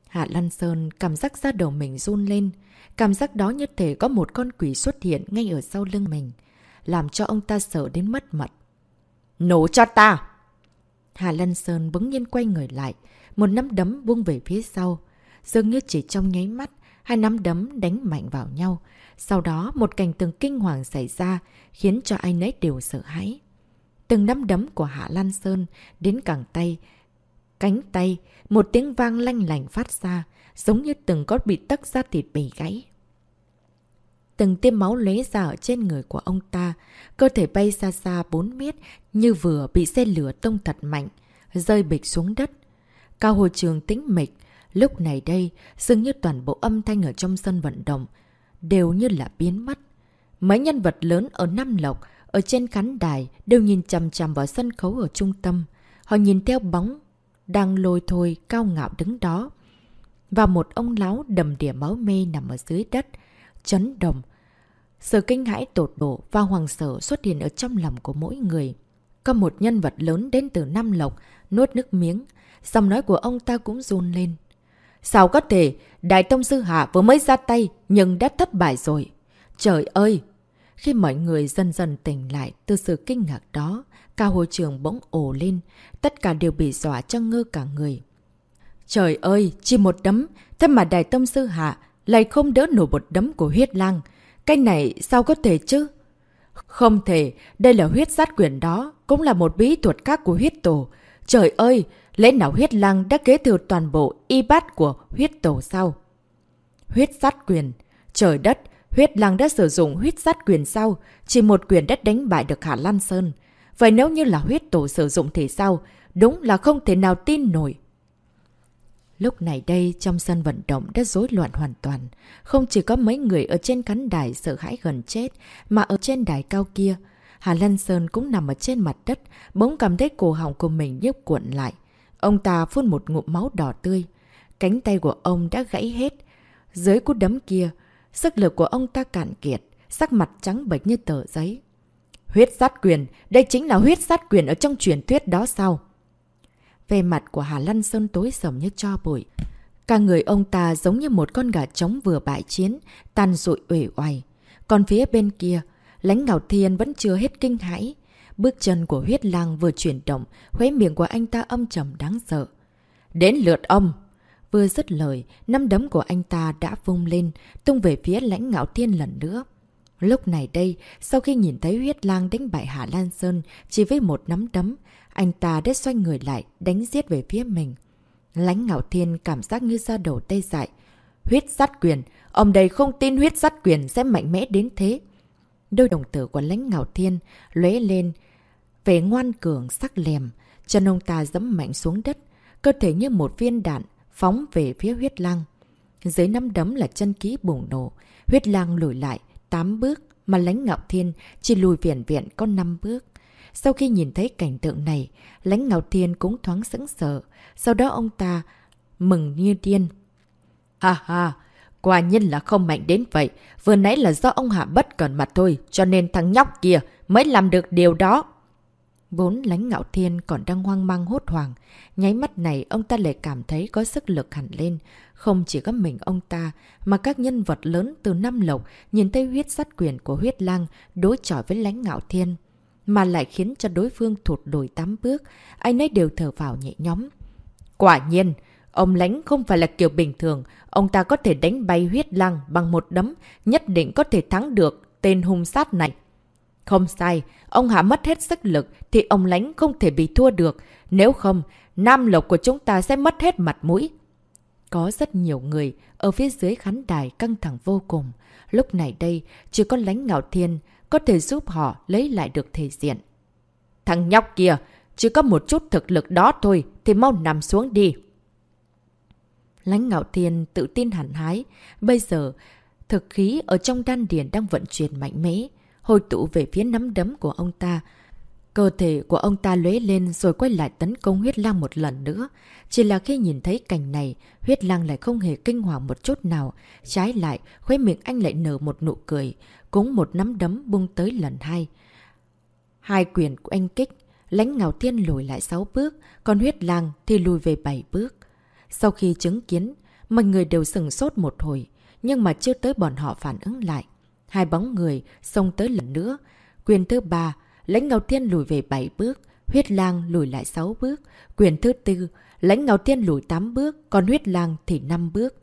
Hạ Lan Sơn cảm giác ra đầu mình run lên. Cảm giác đó như thể có một con quỷ xuất hiện ngay ở sau lưng mình, làm cho ông ta sợ đến mất mặt Nổ cho ta! Hà Lan Sơn bỗng nhiên quay người lại, một nắm đấm buông về phía sau. Dường như chỉ trong nháy mắt, hai nắm đấm đánh mạnh vào nhau. Sau đó một cảnh tượng kinh hoàng xảy ra, khiến cho ai nấy đều sợ hãi. Từng nắm đấm của Hạ Lan Sơn đến cẳng tay, cánh tay, một tiếng vang lanh lành phát ra, giống như từng gót bị tắc ra thịt bì gãy. Từng tiêm máu lấy ra ở trên người của ông ta, cơ thể bay xa xa 4 mét như vừa bị xe lửa tông thật mạnh, rơi bịch xuống đất. Cao hồi trường tĩnh mịch, lúc này đây dường như toàn bộ âm thanh ở trong sân vận động đều như là biến mất. Mấy nhân vật lớn ở Nam Lộc, ở trên khán đài đều nhìn chằm chằm vào sân khấu ở trung tâm. Họ nhìn theo bóng, đang lôi thôi cao ngạo đứng đó. Và một ông láo đầm đỉa máu mê nằm ở dưới đất, chấn động. Sự kinh hãi tột độ và hoàng sở xuất hiện ở trong lòng của mỗi người. Có một nhân vật lớn đến từ Nam Lộc, nuốt nước miếng, Giọng nói của ông ta cũng run lên. Sao có thể, Đại Tông Sư Hạ vừa mới ra tay nhưng đã thất bại rồi. Trời ơi! Khi mọi người dần dần tỉnh lại từ sự kinh ngạc đó, cao hồi trường bỗng ồ lên, tất cả đều bị dọa cho ngơ cả người. Trời ơi, chỉ một đấm, thế mà Đại Tông Sư Hạ lại không đỡ nổi một đấm của huyết lang. Cái này sao có thể chứ? Không thể, đây là huyết sát quyền đó, cũng là một bí thuật khác của huyết tổ. Trời ơi, Lẽ nào huyết lăng đã kế thừa toàn bộ y bát của huyết tổ sau? Huyết sát quyền. Trời đất, huyết lăng đã sử dụng huyết sát quyền sau, chỉ một quyền đất đánh bại được Hạ Lan Sơn. Vậy nếu như là huyết tổ sử dụng thì sao? Đúng là không thể nào tin nổi. Lúc này đây, trong sân vận động đã rối loạn hoàn toàn. Không chỉ có mấy người ở trên khán đài sợ hãi gần chết, mà ở trên đài cao kia, Hà Lan Sơn cũng nằm ở trên mặt đất, bỗng cảm thấy cổ họng của mình nhức cuộn lại. Ông ta phun một ngụm máu đỏ tươi. Cánh tay của ông đã gãy hết. Dưới cú đấm kia, sức lực của ông ta cạn kiệt, sắc mặt trắng bệch như tờ giấy. Huyết sát quyền, đây chính là huyết sát quyền ở trong truyền thuyết đó sao? Về mặt của Hà Lăn Sơn tối sầm như cho bụi. Cả người ông ta giống như một con gà trống vừa bại chiến, tàn rụi uể oải. Còn phía bên kia, lãnh ngạo thiên vẫn chưa hết kinh hãi. Bước chân của huyết lang vừa chuyển động, khóe miệng của anh ta âm trầm đáng sợ. Đến lượt ông! Vừa dứt lời, năm đấm của anh ta đã vung lên, tung về phía lãnh ngạo thiên lần nữa. Lúc này đây, sau khi nhìn thấy huyết lang đánh bại Hạ Lan Sơn chỉ với một nắm đấm, anh ta đã xoay người lại, đánh giết về phía mình. Lánh ngạo thiên cảm giác như ra đầu tê dại. Huyết sát quyền, ông đây không tin huyết sát quyền sẽ mạnh mẽ đến thế. Đôi đồng tử của lãnh ngạo thiên lóe lên, về ngoan cường sắc lèm, chân ông ta dẫm mạnh xuống đất, cơ thể như một viên đạn phóng về phía huyết lang. Dưới năm đấm là chân ký bùng nổ, huyết lang lùi lại 8 bước mà lãnh ngạo thiên chỉ lùi viện viện có 5 bước. Sau khi nhìn thấy cảnh tượng này, lãnh ngạo thiên cũng thoáng sững sờ, sau đó ông ta mừng như điên. Ha ha, quả nhiên là không mạnh đến vậy, vừa nãy là do ông Hạ bất cẩn mặt thôi, cho nên thằng nhóc kia mới làm được điều đó. Vốn lánh ngạo thiên còn đang hoang mang hốt hoảng. Nháy mắt này ông ta lại cảm thấy có sức lực hẳn lên. Không chỉ có mình ông ta, mà các nhân vật lớn từ Nam Lộc nhìn thấy huyết sát quyền của huyết lang đối chọi với lánh ngạo thiên. mà lại khiến cho đối phương thụt đồi tám bước, anh ấy đều thở vào nhẹ nhóm. Quả nhiên, ông lánh không phải là kiểu bình thường, ông ta có thể đánh bay huyết lăng bằng một đấm, nhất định có thể thắng được tên hung sát này. Không sai, ông Hạ mất hết sức lực thì ông lãnh không thể bị thua được, nếu không, Nam Lộc của chúng ta sẽ mất hết mặt mũi. Có rất nhiều người ở phía dưới khán đài căng thẳng vô cùng. Lúc này đây, chỉ có lãnh ngạo thiên có thể giúp họ lấy lại được thể diện. Thằng nhóc kia, chỉ có một chút thực lực đó thôi thì mau nằm xuống đi. Lãnh ngạo thiên tự tin hẳn hái. Bây giờ, thực khí ở trong đan điền đang vận chuyển mạnh mẽ, hồi tụ về phía nắm đấm của ông ta, Cơ thể của ông ta lế lên rồi quay lại tấn công huyết lang một lần nữa. Chỉ là khi nhìn thấy cảnh này, huyết lang lại không hề kinh hoàng một chút nào. Trái lại, khuế miệng anh lại nở một nụ cười, cũng một nắm đấm bung tới lần hai. Hai quyền của anh kích, lánh ngào thiên lùi lại 6 bước, còn huyết lang thì lùi về 7 bước. Sau khi chứng kiến, mọi người đều sừng sốt một hồi, nhưng mà chưa tới bọn họ phản ứng lại. Hai bóng người xông tới lần nữa. Quyền thứ ba lãnh ngạo thiên lùi về 7 bước, huyết lang lùi lại 6 bước, quyền thứ tư, lãnh ngạo thiên lùi 8 bước, còn huyết lang thì 5 bước.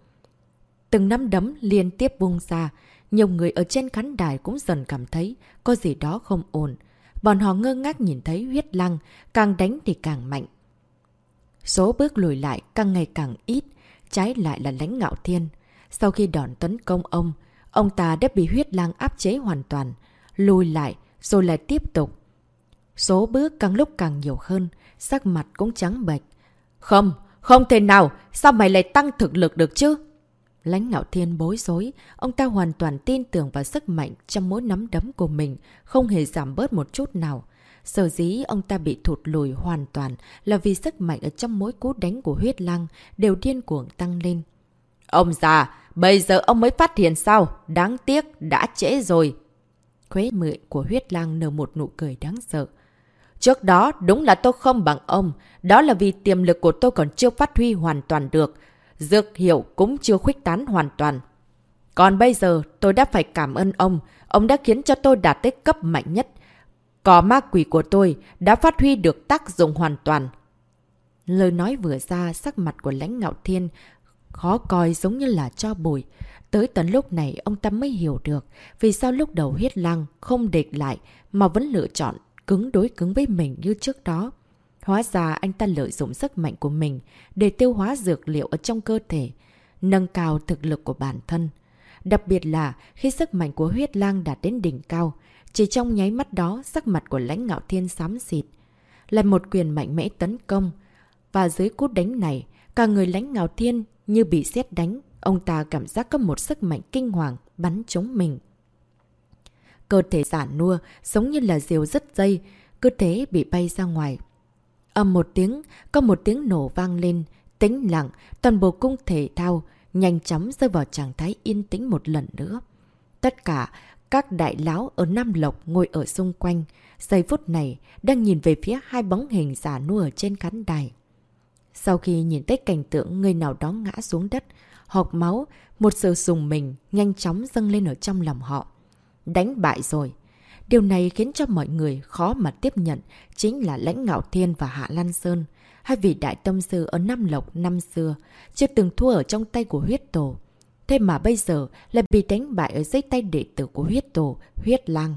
Từng năm đấm liên tiếp vung ra, nhiều người ở trên khán đài cũng dần cảm thấy có gì đó không ổn. Bọn họ ngơ ngác nhìn thấy huyết lăng, càng đánh thì càng mạnh. Số bước lùi lại càng ngày càng ít, trái lại là lãnh ngạo thiên. Sau khi đòn tấn công ông, ông ta đã bị huyết lang áp chế hoàn toàn. Lùi lại, rồi lại tiếp tục. Số bước càng lúc càng nhiều hơn, sắc mặt cũng trắng bệch. Không, không thể nào, sao mày lại tăng thực lực được chứ? Lánh ngạo thiên bối rối, ông ta hoàn toàn tin tưởng vào sức mạnh trong mỗi nắm đấm của mình, không hề giảm bớt một chút nào. Sở dĩ ông ta bị thụt lùi hoàn toàn là vì sức mạnh ở trong mỗi cú đánh của huyết lăng đều điên cuồng tăng lên. Ông già, bây giờ ông mới phát hiện sao? Đáng tiếc, đã trễ rồi. Khuế mượn của huyết lang nở một nụ cười đáng sợ. Trước đó, đúng là tôi không bằng ông. Đó là vì tiềm lực của tôi còn chưa phát huy hoàn toàn được. Dược hiệu cũng chưa khuếch tán hoàn toàn. Còn bây giờ, tôi đã phải cảm ơn ông. Ông đã khiến cho tôi đạt tới cấp mạnh nhất. Cỏ ma quỷ của tôi đã phát huy được tác dụng hoàn toàn. Lời nói vừa ra, sắc mặt của lãnh ngạo thiên khó coi giống như là cho bùi. Tới tận lúc này ông ta mới hiểu được vì sao lúc đầu huyết lăng không địch lại mà vẫn lựa chọn cứng đối cứng với mình như trước đó. Hóa ra anh ta lợi dụng sức mạnh của mình để tiêu hóa dược liệu ở trong cơ thể, nâng cao thực lực của bản thân. Đặc biệt là khi sức mạnh của huyết lang đạt đến đỉnh cao, chỉ trong nháy mắt đó sắc mặt của lãnh ngạo thiên xám xịt. Là một quyền mạnh mẽ tấn công, và dưới cú đánh này, cả người lãnh ngạo thiên như bị sét đánh, Ông ta cảm giác có một sức mạnh kinh hoàng bắn trúng mình. Cơ thể giả nua giống như là diều rất dây, cơ thể bị bay ra ngoài. Âm một tiếng, có một tiếng nổ vang lên, tĩnh lặng, toàn bộ cung thể thao nhanh chóng rơi vào trạng thái yên tĩnh một lần nữa. Tất cả các đại lão ở Nam Lộc ngồi ở xung quanh, giây phút này đang nhìn về phía hai bóng hình giả nua ở trên khán đài. Sau khi nhìn thấy cảnh tượng người nào đó ngã xuống đất, hộp máu, một sự dùng mình nhanh chóng dâng lên ở trong lòng họ. Đánh bại rồi. Điều này khiến cho mọi người khó mà tiếp nhận chính là Lãnh Ngạo Thiên và Hạ Lan Sơn, hai vị đại tâm sư ở Nam Lộc năm xưa, chưa từng thua ở trong tay của huyết tổ. Thế mà bây giờ lại bị đánh bại ở dưới tay đệ tử của huyết tổ, huyết lang.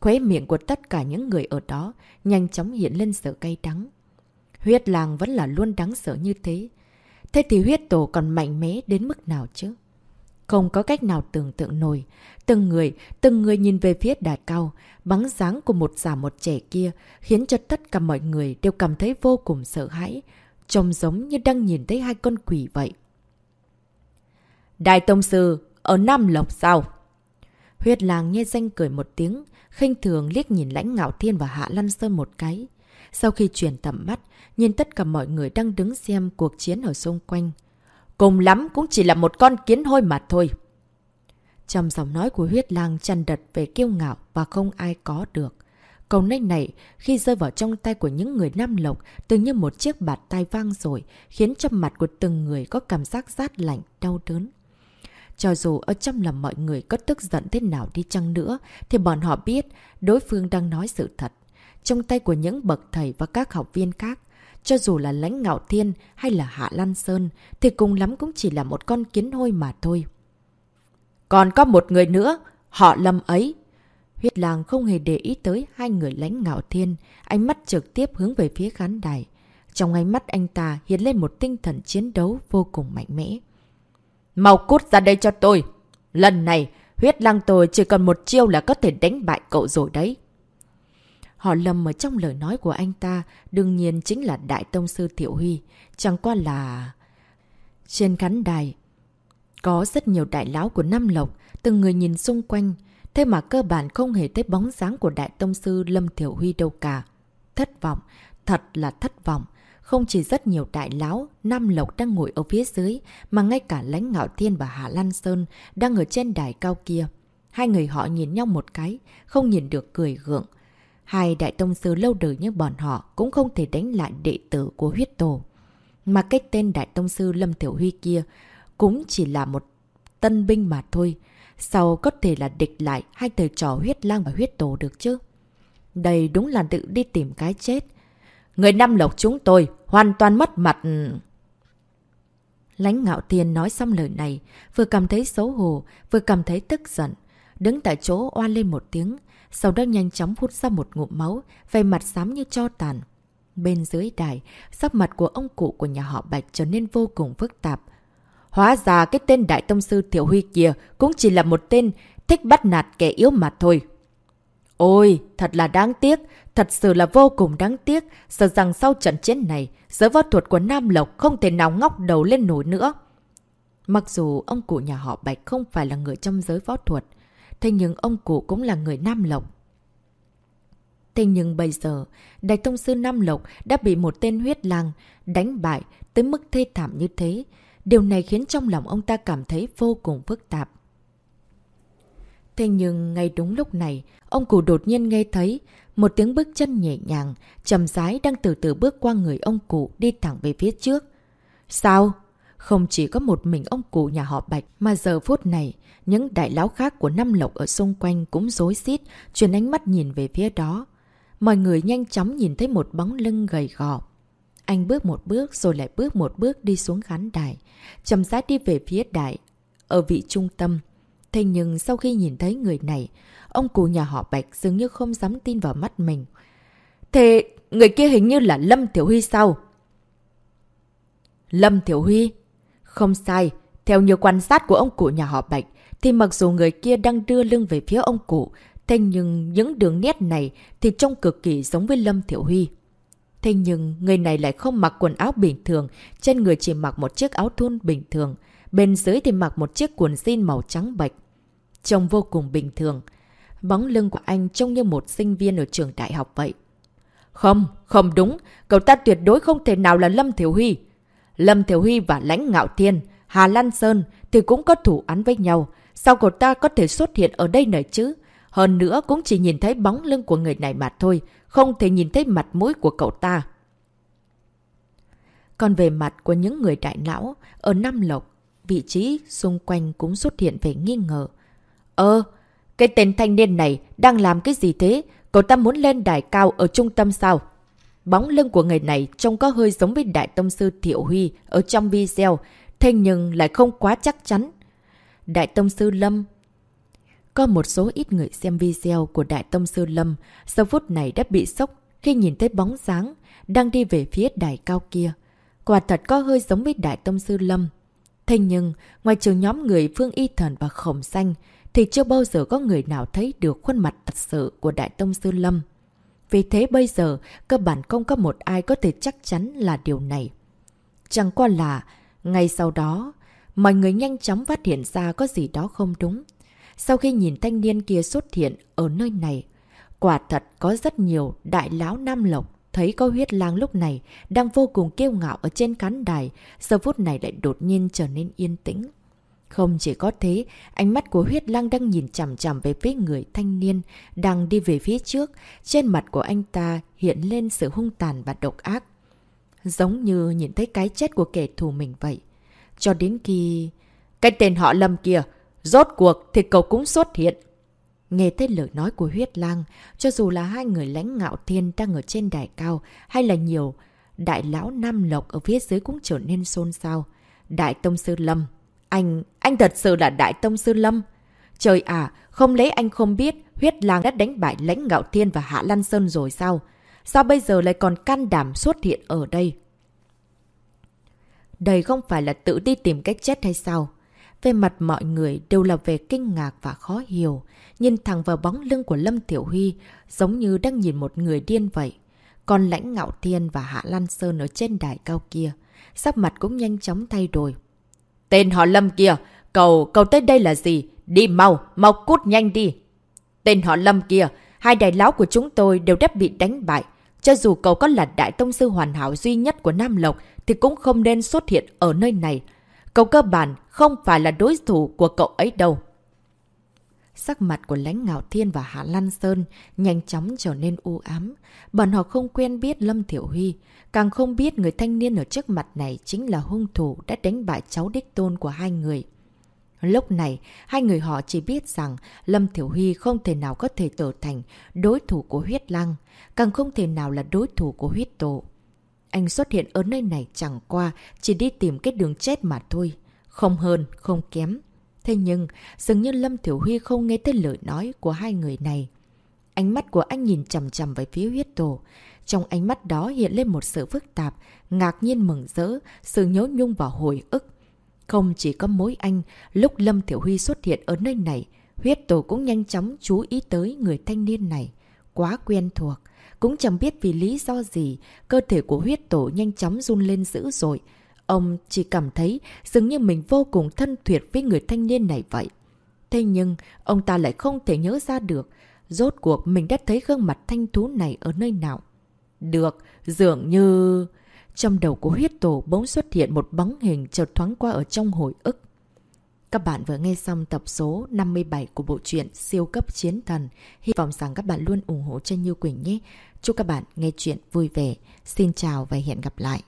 Khuế miệng của tất cả những người ở đó nhanh chóng hiện lên sự cay đắng. Huyết làng vẫn là luôn đáng sợ như thế. Thế thì huyết tổ còn mạnh mẽ đến mức nào chứ? Không có cách nào tưởng tượng nổi. Từng người, từng người nhìn về phía đài cao, bắn dáng của một già một trẻ kia, khiến cho tất cả mọi người đều cảm thấy vô cùng sợ hãi. Trông giống như đang nhìn thấy hai con quỷ vậy. Đại Tông Sư, ở Nam Lộc sao? Huyết làng nghe danh cười một tiếng, khinh thường liếc nhìn lãnh ngạo thiên và hạ lăn sơn một cái. Sau khi chuyển tầm mắt, nhìn tất cả mọi người đang đứng xem cuộc chiến ở xung quanh. Cùng lắm cũng chỉ là một con kiến hôi mà thôi. Trong giọng nói của huyết lang chăn đật về kiêu ngạo và không ai có được. Cầu nách này khi rơi vào trong tay của những người Nam Lộc tự như một chiếc bạt tay vang rồi khiến cho mặt của từng người có cảm giác rát lạnh, đau đớn. Cho dù ở trong lòng mọi người có tức giận thế nào đi chăng nữa thì bọn họ biết đối phương đang nói sự thật trong tay của những bậc thầy và các học viên khác. Cho dù là lãnh ngạo thiên hay là hạ lan sơn, thì cùng lắm cũng chỉ là một con kiến hôi mà thôi. Còn có một người nữa, họ lâm ấy. Huyết lang không hề để ý tới hai người lãnh ngạo thiên, ánh mắt trực tiếp hướng về phía khán đài. Trong ánh mắt anh ta hiện lên một tinh thần chiến đấu vô cùng mạnh mẽ. Mau cút ra đây cho tôi! Lần này, huyết lang tôi chỉ cần một chiêu là có thể đánh bại cậu rồi đấy. Họ lầm ở trong lời nói của anh ta, đương nhiên chính là Đại Tông Sư Thiệu Huy. Chẳng qua là... Trên khán đài, có rất nhiều đại lão của Nam Lộc, từng người nhìn xung quanh, thế mà cơ bản không hề thấy bóng dáng của Đại Tông Sư Lâm Thiểu Huy đâu cả. Thất vọng, thật là thất vọng. Không chỉ rất nhiều đại lão, Nam Lộc đang ngồi ở phía dưới, mà ngay cả lãnh ngạo thiên và Hạ Lan Sơn đang ở trên đài cao kia. Hai người họ nhìn nhau một cái, không nhìn được cười gượng. Hai đại tông sư lâu đời như bọn họ cũng không thể đánh lại đệ tử của huyết tổ. Mà cái tên đại tông sư Lâm Thiểu Huy kia cũng chỉ là một tân binh mà thôi. Sao có thể là địch lại hai thầy trò huyết lang và huyết tổ được chứ? Đây đúng là tự đi tìm cái chết. Người năm lộc chúng tôi hoàn toàn mất mặt... Lánh ngạo thiên nói xong lời này, vừa cảm thấy xấu hổ, vừa cảm thấy tức giận. Đứng tại chỗ oan lên một tiếng, sau đó nhanh chóng hút ra một ngụm máu, vẻ mặt xám như cho tàn. Bên dưới đài, sắc mặt của ông cụ của nhà họ Bạch trở nên vô cùng phức tạp. Hóa ra cái tên Đại Tông Sư Thiểu Huy kia cũng chỉ là một tên thích bắt nạt kẻ yếu mặt thôi. Ôi, thật là đáng tiếc, thật sự là vô cùng đáng tiếc, sợ rằng sau trận chiến này, giới võ thuật của Nam Lộc không thể nào ngóc đầu lên nổi nữa. Mặc dù ông cụ nhà họ Bạch không phải là người trong giới võ thuật, thế nhưng ông cụ cũng là người Nam Lộc. Thế nhưng bây giờ, Đại Tông Sư Nam Lộc đã bị một tên huyết lang đánh bại tới mức thê thảm như thế. Điều này khiến trong lòng ông ta cảm thấy vô cùng phức tạp. Thế nhưng ngay đúng lúc này, ông cụ đột nhiên nghe thấy một tiếng bước chân nhẹ nhàng, chầm rái đang từ từ bước qua người ông cụ đi thẳng về phía trước. Sao? Không chỉ có một mình ông cụ nhà họ Bạch mà giờ phút này, những đại lão khác của Năm Lộc ở xung quanh cũng rối xít, chuyển ánh mắt nhìn về phía đó. Mọi người nhanh chóng nhìn thấy một bóng lưng gầy gò. Anh bước một bước rồi lại bước một bước đi xuống khán đài, chậm rãi đi về phía đài, ở vị trung tâm. Thế nhưng sau khi nhìn thấy người này, ông cụ nhà họ Bạch dường như không dám tin vào mắt mình. Thế người kia hình như là Lâm Tiểu Huy sao? Lâm Tiểu Huy? Không sai, theo như quan sát của ông cụ nhà họ Bạch, thì mặc dù người kia đang đưa lưng về phía ông cụ, thế nhưng những đường nét này thì trông cực kỳ giống với Lâm Thiểu Huy. Thế nhưng người này lại không mặc quần áo bình thường, trên người chỉ mặc một chiếc áo thun bình thường, bên dưới thì mặc một chiếc quần jean màu trắng bạch. Trông vô cùng bình thường. Bóng lưng của anh trông như một sinh viên ở trường đại học vậy. Không, không đúng, cậu ta tuyệt đối không thể nào là Lâm Thiểu Huy. Lâm Thiểu Huy và Lãnh Ngạo Thiên, Hà Lan Sơn thì cũng có thủ án với nhau. Sao cậu ta có thể xuất hiện ở đây này chứ? Hơn nữa cũng chỉ nhìn thấy bóng lưng của người này mà thôi, không thể nhìn thấy mặt mũi của cậu ta. Còn về mặt của những người đại lão, ở Nam Lộc, vị trí xung quanh cũng xuất hiện vẻ nghi ngờ. Ơ, cái tên thanh niên này đang làm cái gì thế? Cậu ta muốn lên đài cao ở trung tâm sao? Bóng lưng của người này trông có hơi giống với Đại Tông Sư Thiệu Huy ở trong video, thế nhưng lại không quá chắc chắn. Đại Tông Sư Lâm Có một số ít người xem video của Đại Tông Sư Lâm sau phút này đã bị sốc khi nhìn thấy bóng dáng đang đi về phía đài cao kia. Quả thật có hơi giống với Đại Tông Sư Lâm. Thế nhưng, ngoài trừ nhóm người Phương Y Thần và Khổng Xanh, thì chưa bao giờ có người nào thấy được khuôn mặt thật sự của Đại Tông Sư Lâm. Vì thế bây giờ, cơ bản không có một ai có thể chắc chắn là điều này. Chẳng qua là, ngay sau đó, mọi người nhanh chóng phát hiện ra có gì đó không đúng. Sau khi nhìn thanh niên kia xuất hiện ở nơi này, quả thật có rất nhiều đại lão Nam Lộc thấy có huyết lang lúc này đang vô cùng kiêu ngạo ở trên khán đài, giờ phút này lại đột nhiên trở nên yên tĩnh. Không chỉ có thế, ánh mắt của huyết lăng đang nhìn chằm chằm về phía người thanh niên đang đi về phía trước. Trên mặt của anh ta hiện lên sự hung tàn và độc ác. Giống như nhìn thấy cái chết của kẻ thù mình vậy. Cho đến khi... Cái tên họ Lâm kia, rốt cuộc thì cậu cũng xuất hiện. Nghe thấy lời nói của huyết lang, cho dù là hai người lãnh ngạo thiên đang ở trên đài cao, hay là nhiều đại lão Nam Lộc ở phía dưới cũng trở nên xôn xao. Đại Tông Sư Lâm. Anh, anh thật sự là Đại Tông Sư Lâm. Trời à, không lấy anh không biết huyết lang đã đánh bại lãnh ngạo thiên và hạ lan sơn rồi sao? Sao bây giờ lại còn can đảm xuất hiện ở đây? Đây không phải là tự đi tìm cách chết hay sao? Về mặt mọi người đều là về kinh ngạc và khó hiểu. Nhìn thẳng vào bóng lưng của Lâm Tiểu Huy, giống như đang nhìn một người điên vậy. Còn lãnh ngạo thiên và hạ lan sơn ở trên đài cao kia, sắc mặt cũng nhanh chóng thay đổi. Tên họ Lâm kia, cầu, cầu tới đây là gì? Đi mau, mau cút nhanh đi. Tên họ Lâm kia, hai đại lão của chúng tôi đều đã bị đánh bại. Cho dù cậu có là đại tông sư hoàn hảo duy nhất của Nam Lộc thì cũng không nên xuất hiện ở nơi này. Cậu cơ bản không phải là đối thủ của cậu ấy đâu. Sắc mặt của lãnh ngạo thiên và Hạ Lan Sơn nhanh chóng trở nên u ám. Bọn họ không quen biết Lâm Thiểu Huy, càng không biết người thanh niên ở trước mặt này chính là hung thủ đã đánh bại cháu đích tôn của hai người. Lúc này, hai người họ chỉ biết rằng Lâm Thiểu Huy không thể nào có thể trở thành đối thủ của huyết lăng, càng không thể nào là đối thủ của huyết tổ. Anh xuất hiện ở nơi này chẳng qua chỉ đi tìm cái đường chết mà thôi. Không hơn, không kém. Thế nhưng, dường như Lâm Thiểu Huy không nghe tới lời nói của hai người này. Ánh mắt của anh nhìn chầm chầm về phía huyết tổ. Trong ánh mắt đó hiện lên một sự phức tạp, ngạc nhiên mừng rỡ, sự nhớ nhung và hồi ức. Không chỉ có mối anh, lúc Lâm Thiểu Huy xuất hiện ở nơi này, huyết tổ cũng nhanh chóng chú ý tới người thanh niên này. Quá quen thuộc, cũng chẳng biết vì lý do gì, cơ thể của huyết tổ nhanh chóng run lên dữ dội. Ông chỉ cảm thấy dường như mình vô cùng thân thuyệt với người thanh niên này vậy. Thế nhưng, ông ta lại không thể nhớ ra được, rốt cuộc mình đã thấy gương mặt thanh thú này ở nơi nào. Được, dường như... Trong đầu của huyết tổ bỗng xuất hiện một bóng hình chợt thoáng qua ở trong hồi ức. Các bạn vừa nghe xong tập số 57 của bộ truyện Siêu cấp chiến thần. Hy vọng rằng các bạn luôn ủng hộ cho Như Quỳnh nhé. Chúc các bạn nghe chuyện vui vẻ. Xin chào và hẹn gặp lại.